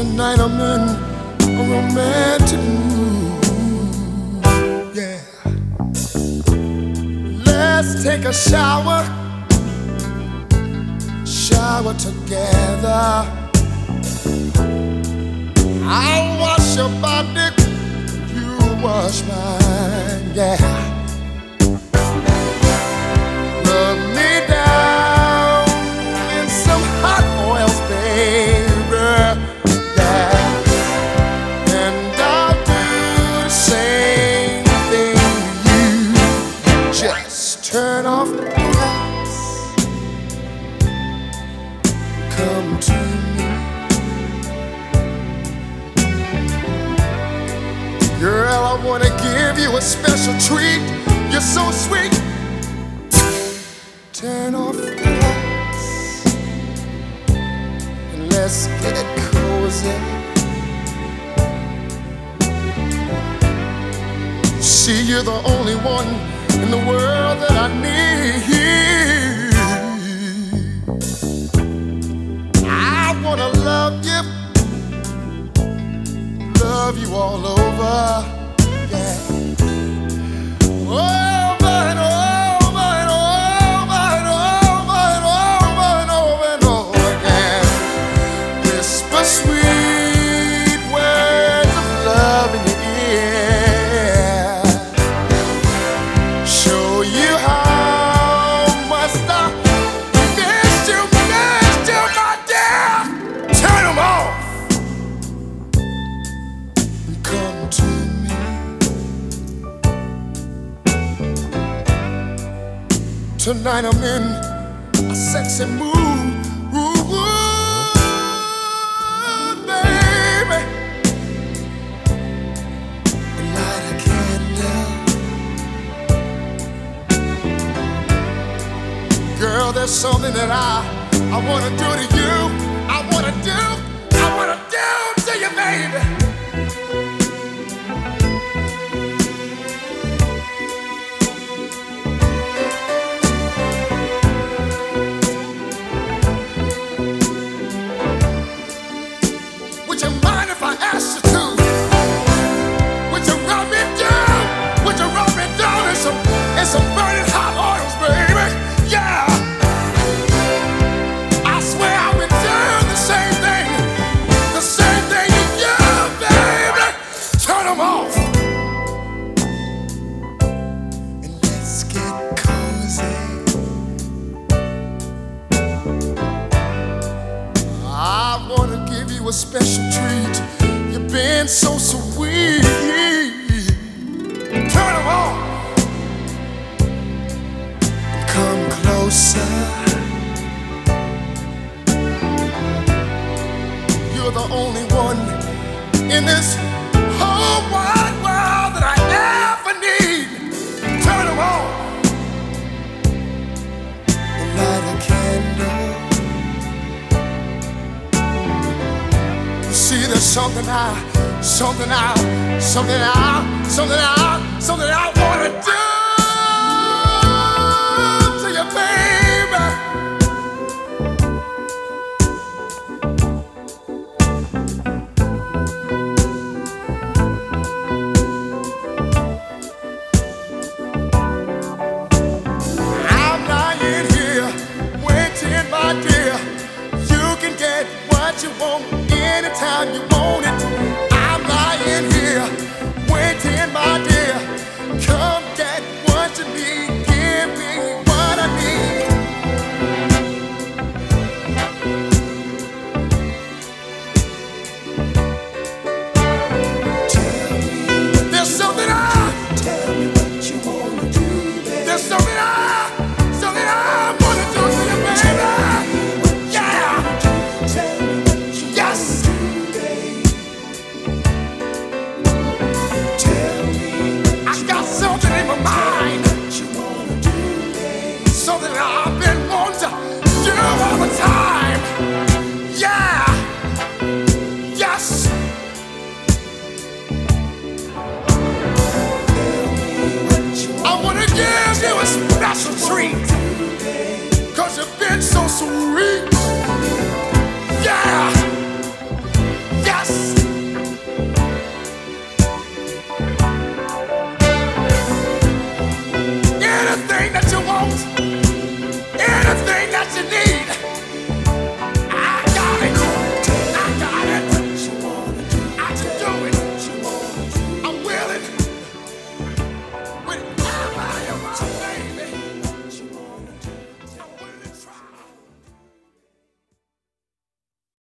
Tonight I'm in a romantic mood. Yeah. Let's take a shower. Shower together. I'll wash your body. You wash mine. Yeah. Wanna give you a special treat. You're so sweet. Turn off the lights and let's get cozy. See, you're the only one in the world that I need. I wanna love you, love you all over. Tonight I'm in a sexy mood. Ooh, ooh, baby. Light a candle. Girl, there's something that I I wanna do to you. A special treat. You've been so sweet. Turn 'em on. Come closer. You're the only one in this something I, something I, something I, something I, something I wanna do. How you want it. sweet. Yeah. Yes. Anything that you want, anything that you need.